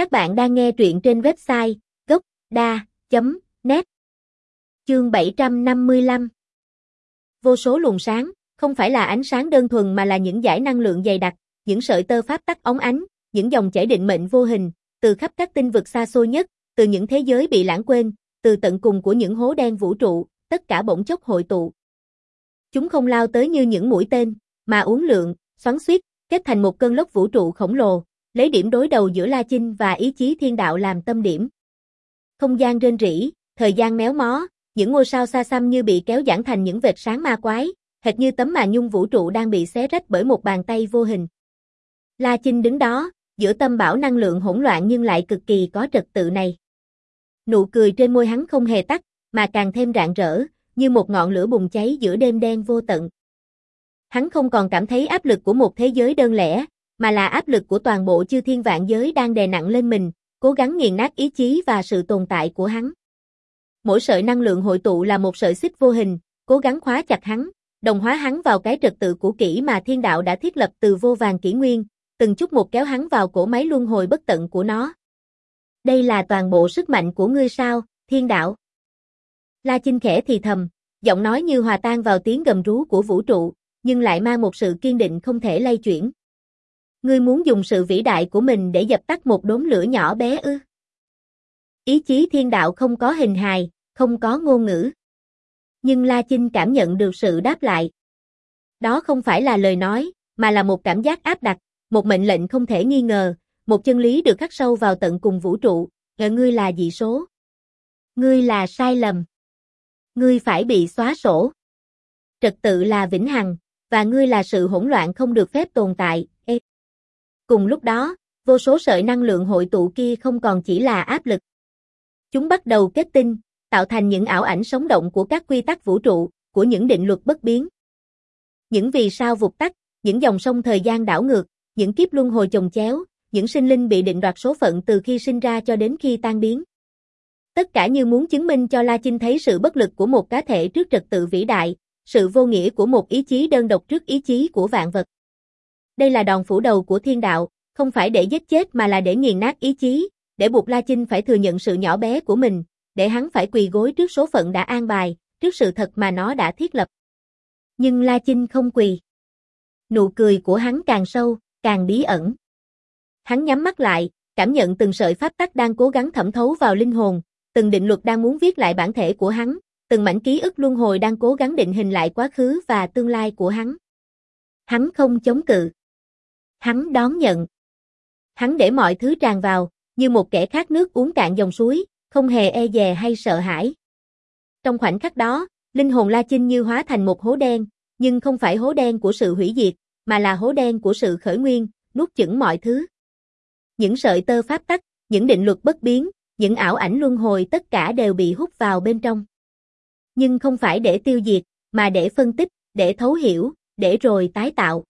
Các bạn đang nghe truyện trên website gốc.da.net Chương 755 Vô số luồng sáng, không phải là ánh sáng đơn thuần mà là những giải năng lượng dày đặc, những sợi tơ pháp tắc óng ánh, những dòng chảy định mệnh vô hình, từ khắp các tinh vực xa xôi nhất, từ những thế giới bị lãng quên, từ tận cùng của những hố đen vũ trụ, tất cả bỗng chốc hội tụ. Chúng không lao tới như những mũi tên, mà uốn lượn, xoắn xuýt, kết thành một cơn lốc vũ trụ khổng lồ, lấy điểm đối đầu giữa La Chinh và ý chí thiên đạo làm tâm điểm. Không gian rên rỉ, thời gian méo mó, những ngôi sao xa xăm như bị kéo giãn thành những vệt sáng ma quái, hệt như tấm màn nhung vũ trụ đang bị xé rách bởi một bàn tay vô hình. La Chinh đứng đó, giữa tâm bảo năng lượng hỗn loạn nhưng lại cực kỳ có trật tự này. Nụ cười trên môi hắn không hề tắt, mà càng thêm rạng rỡ, như một ngọn lửa bùng cháy giữa đêm đen vô tận. Hắn không còn cảm thấy áp lực của một thế giới đơn lẻ, mà là áp lực của toàn bộ chư thiên vạn giới đang đè nặng lên mình, cố gắng nghiền nát ý chí và sự tồn tại của hắn. Mỗi sợi năng lượng hội tụ là một sợi xích vô hình, cố gắng khóa chặt hắn, đồng hóa hắn vào cái trật tự của kỹ mà thiên đạo đã thiết lập từ vô vàng kỷ nguyên, từng chút một kéo hắn vào cổ máy luân hồi bất tận của nó. Đây là toàn bộ sức mạnh của ngươi sao, thiên đạo. La Chinh khẽ thì thầm, giọng nói như hòa tan vào tiếng gầm rú của vũ trụ, nhưng lại mang một sự kiên định không thể lay chuyển. Ngươi muốn dùng sự vĩ đại của mình để dập tắt một đốm lửa nhỏ bé ư? Ý chí thiên đạo không có hình hài, không có ngôn ngữ. Nhưng La Chinh cảm nhận được sự đáp lại. Đó không phải là lời nói, mà là một cảm giác áp đặt, một mệnh lệnh không thể nghi ngờ, một chân lý được khắc sâu vào tận cùng vũ trụ, ngờ ngươi là dị số. Ngươi là sai lầm. Ngươi phải bị xóa sổ. Trật tự là vĩnh hằng, và ngươi là sự hỗn loạn không được phép tồn tại. Cùng lúc đó, vô số sợi năng lượng hội tụ kia không còn chỉ là áp lực. Chúng bắt đầu kết tinh, tạo thành những ảo ảnh sống động của các quy tắc vũ trụ, của những định luật bất biến. Những vì sao vụt tắt, những dòng sông thời gian đảo ngược, những kiếp luân hồi chồng chéo, những sinh linh bị định đoạt số phận từ khi sinh ra cho đến khi tan biến. Tất cả như muốn chứng minh cho La Chinh thấy sự bất lực của một cá thể trước trật tự vĩ đại, sự vô nghĩa của một ý chí đơn độc trước ý chí của vạn vật. Đây là đòn phủ đầu của thiên đạo, không phải để giết chết mà là để nghiền nát ý chí, để buộc La Chinh phải thừa nhận sự nhỏ bé của mình, để hắn phải quỳ gối trước số phận đã an bài, trước sự thật mà nó đã thiết lập. Nhưng La Chinh không quỳ. Nụ cười của hắn càng sâu, càng bí ẩn. Hắn nhắm mắt lại, cảm nhận từng sợi pháp tắc đang cố gắng thẩm thấu vào linh hồn, từng định luật đang muốn viết lại bản thể của hắn, từng mảnh ký ức luân hồi đang cố gắng định hình lại quá khứ và tương lai của hắn. Hắn không chống cự. Hắn đón nhận. Hắn để mọi thứ tràn vào, như một kẻ khát nước uống cạn dòng suối, không hề e dè hay sợ hãi. Trong khoảnh khắc đó, linh hồn La Chinh như hóa thành một hố đen, nhưng không phải hố đen của sự hủy diệt, mà là hố đen của sự khởi nguyên, nuốt chửng mọi thứ. Những sợi tơ pháp tắc, những định luật bất biến, những ảo ảnh luân hồi tất cả đều bị hút vào bên trong. Nhưng không phải để tiêu diệt, mà để phân tích, để thấu hiểu, để rồi tái tạo.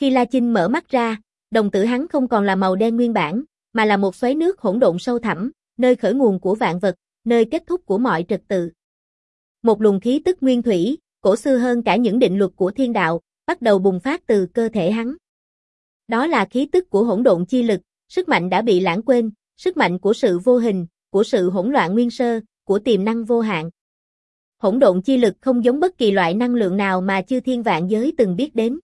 Khi La Chinh mở mắt ra, đồng tử hắn không còn là màu đen nguyên bản, mà là một xoáy nước hỗn độn sâu thẳm, nơi khởi nguồn của vạn vật, nơi kết thúc của mọi trật tự. Một luồng khí tức nguyên thủy, cổ xưa hơn cả những định luật của thiên đạo, bắt đầu bùng phát từ cơ thể hắn. Đó là khí tức của hỗn độn chi lực, sức mạnh đã bị lãng quên, sức mạnh của sự vô hình, của sự hỗn loạn nguyên sơ, của tiềm năng vô hạn. Hỗn độn chi lực không giống bất kỳ loại năng lượng nào mà chư thiên vạn giới từng biết đến.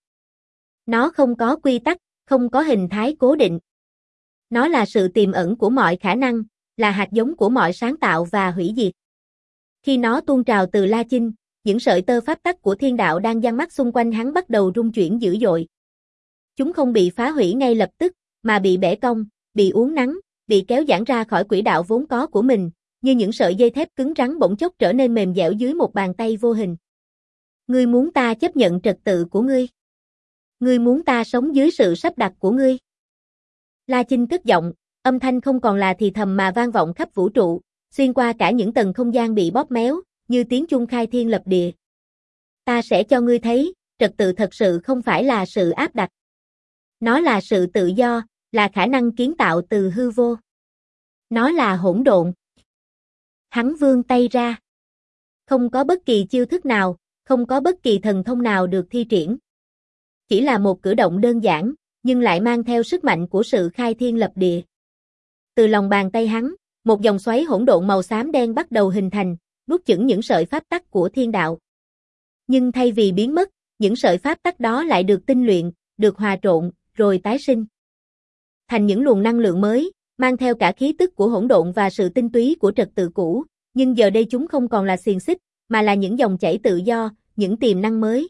Nó không có quy tắc, không có hình thái cố định. Nó là sự tiềm ẩn của mọi khả năng, là hạt giống của mọi sáng tạo và hủy diệt. Khi nó tuôn trào từ La Chinh, những sợi tơ pháp tắc của thiên đạo đang giăng mắt xung quanh hắn bắt đầu rung chuyển dữ dội. Chúng không bị phá hủy ngay lập tức, mà bị bẻ cong, bị uốn nắng, bị kéo giãn ra khỏi quỹ đạo vốn có của mình, như những sợi dây thép cứng rắn bỗng chốc trở nên mềm dẻo dưới một bàn tay vô hình. Ngươi muốn ta chấp nhận trật tự của ngươi? Ngươi muốn ta sống dưới sự sắp đặt của ngươi? La Chinh tức giọng, âm thanh không còn là thì thầm mà vang vọng khắp vũ trụ, xuyên qua cả những tầng không gian bị bóp méo, như tiếng chuông khai thiên lập địa. Ta sẽ cho ngươi thấy, trật tự thật sự không phải là sự áp đặt. Nó là sự tự do, là khả năng kiến tạo từ hư vô. Nó là hỗn độn. Hắn vươn tay ra. Không có bất kỳ chiêu thức nào, không có bất kỳ thần thông nào được thi triển. Chỉ là một cử động đơn giản, nhưng lại mang theo sức mạnh của sự khai thiên lập địa. Từ lòng bàn tay hắn, một dòng xoáy hỗn độn màu xám đen bắt đầu hình thành, nuốt chửng những sợi pháp tắc của thiên đạo. Nhưng thay vì biến mất, những sợi pháp tắc đó lại được tinh luyện, được hòa trộn, rồi tái sinh. Thành những luồng năng lượng mới, mang theo cả khí tức của hỗn độn và sự tinh túy của trật tự cũ, nhưng giờ đây chúng không còn là xiềng xích, mà là những dòng chảy tự do, những tiềm năng mới.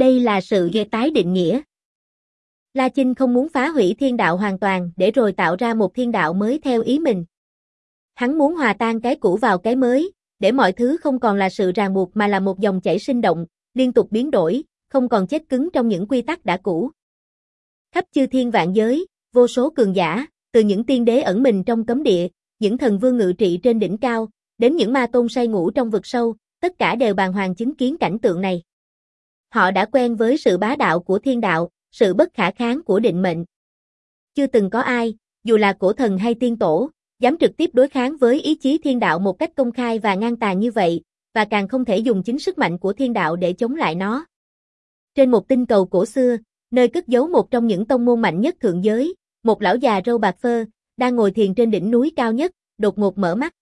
Đây là sự ghê tái định nghĩa. La Chinh không muốn phá hủy thiên đạo hoàn toàn để rồi tạo ra một thiên đạo mới theo ý mình. Hắn muốn hòa tan cái cũ vào cái mới, để mọi thứ không còn là sự ràng buộc mà là một dòng chảy sinh động, liên tục biến đổi, không còn chết cứng trong những quy tắc đã cũ. Khắp chư thiên vạn giới, vô số cường giả, từ những tiên đế ẩn mình trong cấm địa, những thần vương ngự trị trên đỉnh cao, đến những ma tôn say ngủ trong vực sâu, tất cả đều bàn hoàng chứng kiến cảnh tượng này. Họ đã quen với sự bá đạo của thiên đạo, sự bất khả kháng của định mệnh. Chưa từng có ai, dù là cổ thần hay tiên tổ, dám trực tiếp đối kháng với ý chí thiên đạo một cách công khai và ngang tàn như vậy, và càng không thể dùng chính sức mạnh của thiên đạo để chống lại nó. Trên một tinh cầu cổ xưa, nơi cất giấu một trong những tông môn mạnh nhất thượng giới, một lão già râu bạc phơ, đang ngồi thiền trên đỉnh núi cao nhất, đột ngột mở mắt.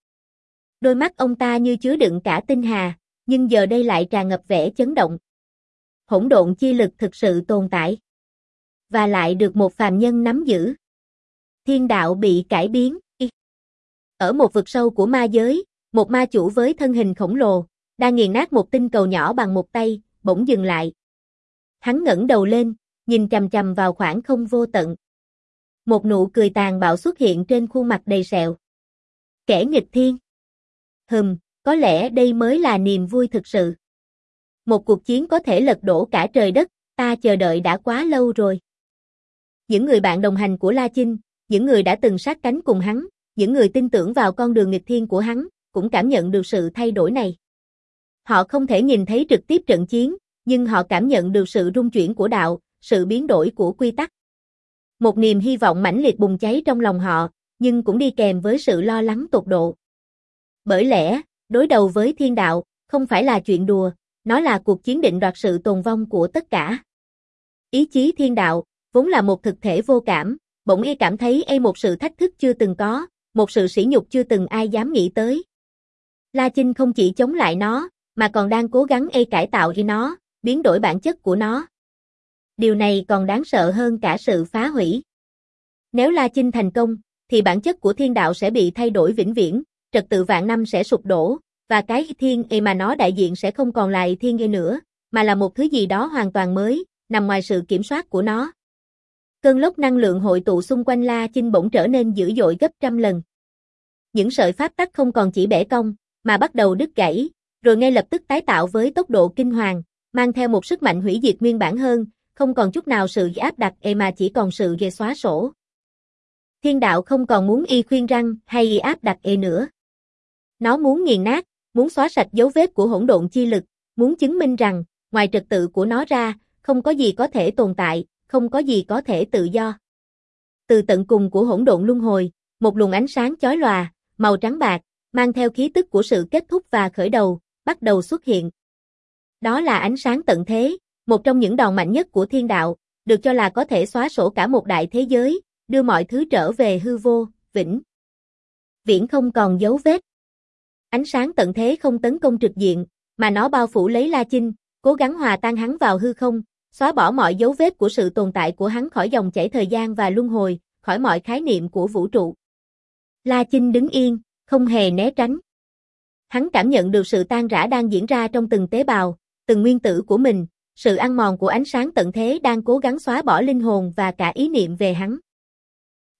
Đôi mắt ông ta như chứa đựng cả tinh hà, nhưng giờ đây lại tràn ngập vẻ chấn động. Hỗn độn chi lực thực sự tồn tại. Và lại được một phàm nhân nắm giữ. Thiên đạo bị cải biến. Ở một vực sâu của ma giới, một ma chủ với thân hình khổng lồ, đang nghiền nát một tinh cầu nhỏ bằng một tay, bỗng dừng lại. Hắn ngẩng đầu lên, nhìn chầm chầm vào khoảng không vô tận. Một nụ cười tàn bạo xuất hiện trên khuôn mặt đầy sẹo. Kẻ nghịch thiên. Hừm, có lẽ đây mới là niềm vui thực sự. Một cuộc chiến có thể lật đổ cả trời đất, ta chờ đợi đã quá lâu rồi. Những người bạn đồng hành của La Chinh, những người đã từng sát cánh cùng hắn, những người tin tưởng vào con đường nghịch thiên của hắn, cũng cảm nhận được sự thay đổi này. Họ không thể nhìn thấy trực tiếp trận chiến, nhưng họ cảm nhận được sự rung chuyển của đạo, sự biến đổi của quy tắc. Một niềm hy vọng mãnh liệt bùng cháy trong lòng họ, nhưng cũng đi kèm với sự lo lắng tột độ. Bởi lẽ, đối đầu với thiên đạo, không phải là chuyện đùa, nó là cuộc chiến định đoạt sự tồn vong của tất cả. Ý chí thiên đạo, vốn là một thực thể vô cảm, bỗng y cảm thấy e một sự thách thức chưa từng có, một sự sỉ nhục chưa từng ai dám nghĩ tới. La Chinh không chỉ chống lại nó, mà còn đang cố gắng e cải tạo y nó, biến đổi bản chất của nó. Điều này còn đáng sợ hơn cả sự phá hủy. Nếu La Chinh thành công, thì bản chất của thiên đạo sẽ bị thay đổi vĩnh viễn, trật tự vạn năm sẽ sụp đổ, và cái thiên e mà nó đại diện sẽ không còn là thiên e nữa, mà là một thứ gì đó hoàn toàn mới, nằm ngoài sự kiểm soát của nó. Cơn lốc năng lượng hội tụ xung quanh La Chinh bỗng trở nên dữ dội gấp trăm lần. Những sợi pháp tắc không còn chỉ bẻ cong, mà bắt đầu đứt gãy, rồi ngay lập tức tái tạo với tốc độ kinh hoàng, mang theo một sức mạnh hủy diệt nguyên bản hơn, không còn chút nào sự áp đặt e mà chỉ còn sự ghê xóa sổ. Thiên đạo không còn muốn y khuyên răng hay y áp đặt e nữa. Nó muốn nghiền nát, muốn xóa sạch dấu vết của hỗn độn chi lực, muốn chứng minh rằng, ngoài trật tự của nó ra, không có gì có thể tồn tại, không có gì có thể tự do. Từ tận cùng của hỗn độn luân hồi, một luồng ánh sáng chói lòa, màu trắng bạc, mang theo khí tức của sự kết thúc và khởi đầu, bắt đầu xuất hiện. Đó là ánh sáng tận thế, một trong những đòn mạnh nhất của thiên đạo, được cho là có thể xóa sổ cả một đại thế giới, đưa mọi thứ trở về hư vô, vĩnh. Viễn không còn dấu vết. Ánh sáng tận thế không tấn công trực diện, mà nó bao phủ lấy La Chinh, cố gắng hòa tan hắn vào hư không, xóa bỏ mọi dấu vết của sự tồn tại của hắn khỏi dòng chảy thời gian và luân hồi, khỏi mọi khái niệm của vũ trụ. La Chinh đứng yên, không hề né tránh. Hắn cảm nhận được sự tan rã đang diễn ra trong từng tế bào, từng nguyên tử của mình, sự ăn mòn của ánh sáng tận thế đang cố gắng xóa bỏ linh hồn và cả ý niệm về hắn.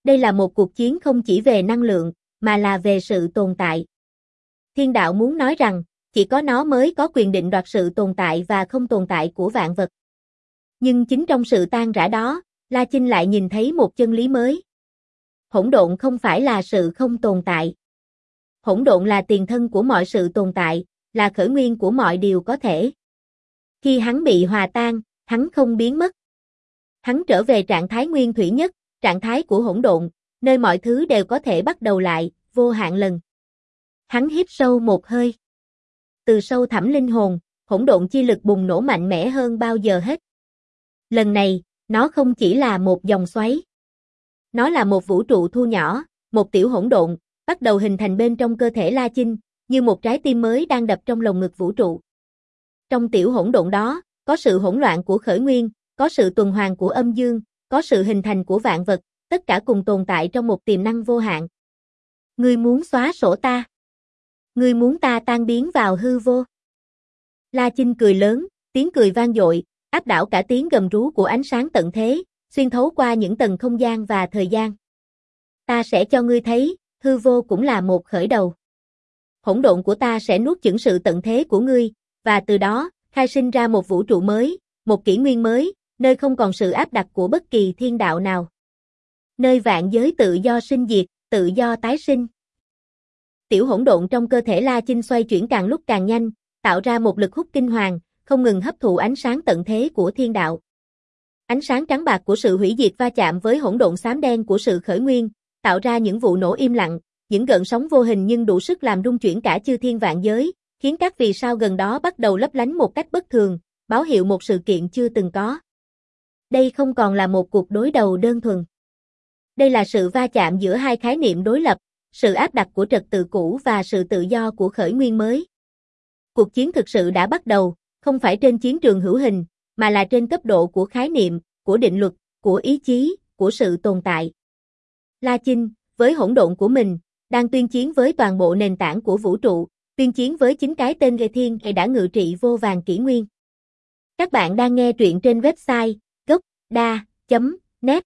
Đây là một cuộc chiến không chỉ về năng lượng, mà là về sự tồn tại. Thiên đạo muốn nói rằng, chỉ có nó mới có quyền định đoạt sự tồn tại và không tồn tại của vạn vật. Nhưng chính trong sự tan rã đó, La Chinh lại nhìn thấy một chân lý mới. Hỗn độn không phải là sự không tồn tại. Hỗn độn là tiền thân của mọi sự tồn tại, là khởi nguyên của mọi điều có thể. Khi hắn bị hòa tan, hắn không biến mất. Hắn trở về trạng thái nguyên thủy nhất, trạng thái của hỗn độn, nơi mọi thứ đều có thể bắt đầu lại, vô hạn lần. Hắn hít sâu một hơi. Từ sâu thẳm linh hồn, hỗn độn chi lực bùng nổ mạnh mẽ hơn bao giờ hết. Lần này, nó không chỉ là một dòng xoáy. Nó là một vũ trụ thu nhỏ, một tiểu hỗn độn, bắt đầu hình thành bên trong cơ thể La Chinh, như một trái tim mới đang đập trong lồng ngực vũ trụ. Trong tiểu hỗn độn đó, có sự hỗn loạn của khởi nguyên, có sự tuần hoàn của âm dương, có sự hình thành của vạn vật, tất cả cùng tồn tại trong một tiềm năng vô hạn. Ngươi muốn xóa sổ ta? Ngươi muốn ta tan biến vào hư vô? La Chinh cười lớn, tiếng cười vang dội, áp đảo cả tiếng gầm rú của ánh sáng tận thế, xuyên thấu qua những tầng không gian và thời gian. Ta sẽ cho ngươi thấy, hư vô cũng là một khởi đầu. Hỗn độn của ta sẽ nuốt chửng sự tận thế của ngươi, và từ đó, khai sinh ra một vũ trụ mới, một kỷ nguyên mới, nơi không còn sự áp đặt của bất kỳ thiên đạo nào. Nơi vạn giới tự do sinh diệt, tự do tái sinh. Tiểu hỗn độn trong cơ thể La Chinh xoay chuyển càng lúc càng nhanh, tạo ra một lực hút kinh hoàng, không ngừng hấp thụ ánh sáng tận thế của thiên đạo. Ánh sáng trắng bạc của sự hủy diệt va chạm với hỗn độn xám đen của sự khởi nguyên, tạo ra những vụ nổ im lặng, những gợn sóng vô hình nhưng đủ sức làm rung chuyển cả chư thiên vạn giới, khiến các vì sao gần đó bắt đầu lấp lánh một cách bất thường, báo hiệu một sự kiện chưa từng có. Đây không còn là một cuộc đối đầu đơn thuần. Đây là sự va chạm giữa hai khái niệm đối lập, sự áp đặt của trật tự cũ và sự tự do của khởi nguyên mới. Cuộc chiến thực sự đã bắt đầu, không phải trên chiến trường hữu hình, mà là trên cấp độ của khái niệm, của định luật, của ý chí, của sự tồn tại. La Chinh, với hỗn độn của mình, đang tuyên chiến với toàn bộ nền tảng của vũ trụ, tuyên chiến với chính cái tên gây Thiên hay đã ngự trị vô vàng kỷ nguyên. Các bạn đang nghe truyện trên website gocda.net